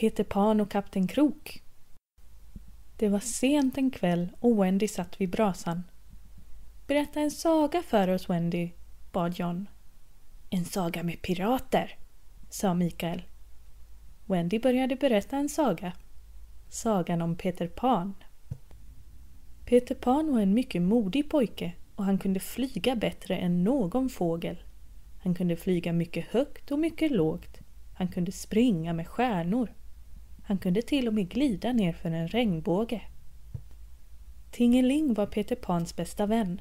Peter Pan och Kapten Krok. Det var sent en kväll och Wendy satt vid brasan. Berätta en saga för oss Wendy, bad John. En saga med pirater, sa Mikael. Wendy började berätta en saga. Sagan om Peter Pan. Peter Pan var en mycket modig pojke och han kunde flyga bättre än någon fågel. Han kunde flyga mycket högt och mycket lågt. Han kunde springa med stjärnor. Han kunde till och med glida ner för en regnbåge. Tingeling var Peter Pans bästa vän.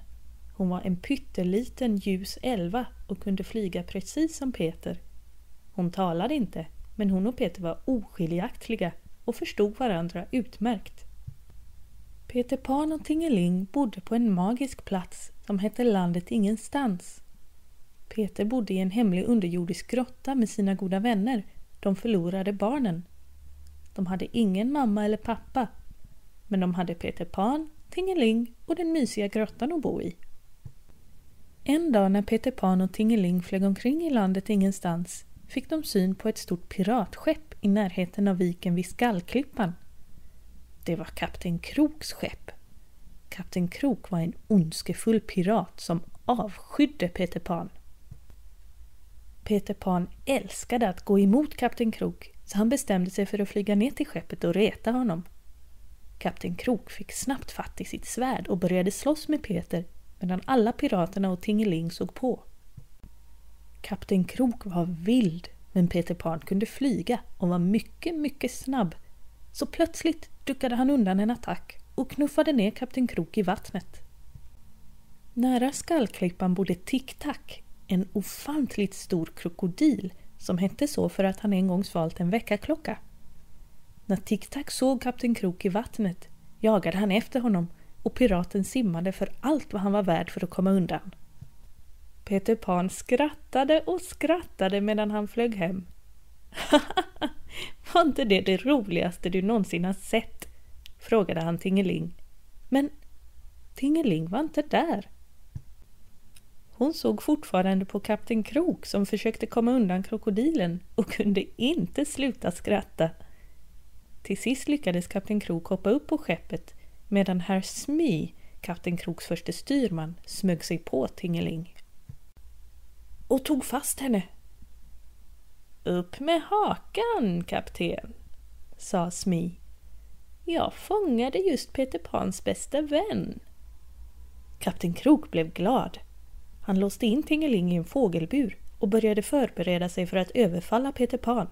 Hon var en pytteliten ljus elva och kunde flyga precis som Peter. Hon talade inte, men hon och Peter var oskiljaktiga och förstod varandra utmärkt. Peter Pan och Tingeling bodde på en magisk plats som hette Landet Ingenstans. Peter bodde i en hemlig underjordisk grotta med sina goda vänner, de förlorade barnen. De hade ingen mamma eller pappa, men de hade Peter Pan, Tingeling och den mysiga grottan att bo i. En dag när Peter Pan och Tingeling flög omkring i landet ingenstans fick de syn på ett stort piratskepp i närheten av viken vid Skallklippan. Det var kapten Kroks skepp. Kapten Krok var en ondskefull pirat som avskydde Peter Pan. Peter Pan älskade att gå emot kapten Krok så han bestämde sig för att flyga ner till skeppet och reta honom. Kapten Krok fick snabbt fatt i sitt svärd och började slåss med Peter medan alla piraterna och Tingeling såg på. Kapten Krok var vild men Peter Pan kunde flyga och var mycket, mycket snabb. Så plötsligt duckade han undan en attack och knuffade ner Kapten Krok i vattnet. Nära skallklippan bodde Tic-Tac, en ofantligt stor krokodil som hette så för att han en gång svalt en väckarklocka. När Tic-Tac såg Kapten Krok i vattnet jagade han efter honom och piraten simmade för allt vad han var värd för att komma undan. Peter Pan skrattade och skrattade medan han flög hem. var inte det det roligaste du någonsin har sett? frågade han Tingeling. Men Tingeling var inte där. Hon såg fortfarande på kapten Krok som försökte komma undan krokodilen och kunde inte sluta skratta. Till sist lyckades kapten Krok hoppa upp på skeppet medan herr Smee, kapten Kroks förste styrman, smög sig på Tingeling. Och tog fast henne. Upp med hakan, kapten, sa Smee. Jag fångade just Peter Pans bästa vän. Kapten Krok blev glad. Han låste in Tingeling i en fågelbur och började förbereda sig för att överfalla Peter Pan.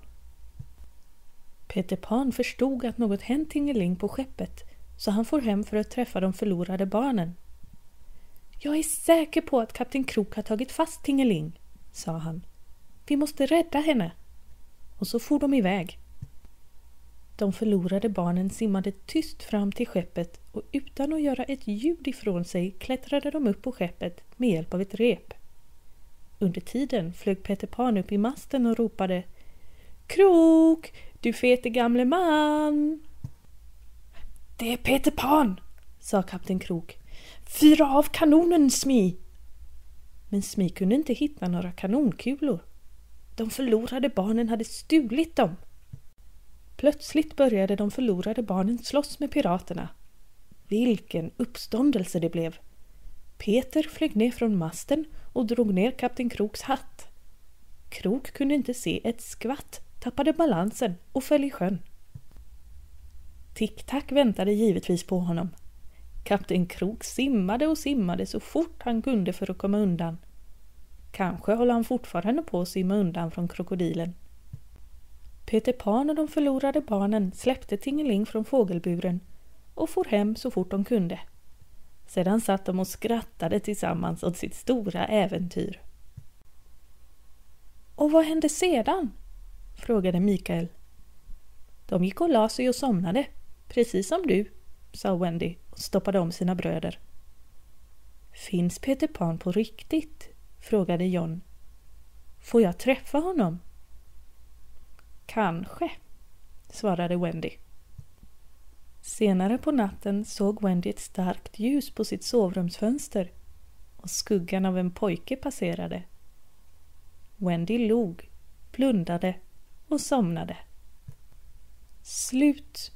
Peter Pan förstod att något hänt Tingeling på skeppet så han for hem för att träffa de förlorade barnen. Jag är säker på att kapten Krok har tagit fast Tingeling, sa han. Vi måste rädda henne. Och så for de iväg. De förlorade barnen simmade tyst fram till skeppet och utan att göra ett ljud ifrån sig klättrade de upp på skeppet med hjälp av ett rep. Under tiden flög Peter Pan upp i masten och ropade Krok, du fete gamle man! Det är Peter Pan, sa kapten Krok. Fyra av kanonen, Smi! Men Smi kunde inte hitta några kanonkulor. De förlorade barnen hade stulit dem. Plötsligt började de förlorade barnen slåss med piraterna. Vilken uppståndelse det blev! Peter flög ner från masten och drog ner kapten Kroks hatt. Krok kunde inte se ett skvatt, tappade balansen och föll i sjön. Tick-Tack väntade givetvis på honom. Kapten Krok simmade och simmade så fort han kunde för att komma undan. Kanske håller han fortfarande på att simma undan från krokodilen. Peter Pan och de förlorade barnen släppte Tingeling från fågelburen och for hem så fort de kunde. Sedan satt de och skrattade tillsammans åt sitt stora äventyr. Och vad hände sedan? frågade Mikael. De gick och la sig och somnade, precis som du, sa Wendy och stoppade om sina bröder. Finns Peter Pan på riktigt? frågade John. Får jag träffa honom? Kanske, svarade Wendy. Senare på natten såg Wendy ett starkt ljus på sitt sovrumsfönster och skuggan av en pojke passerade. Wendy log, blundade och somnade. slut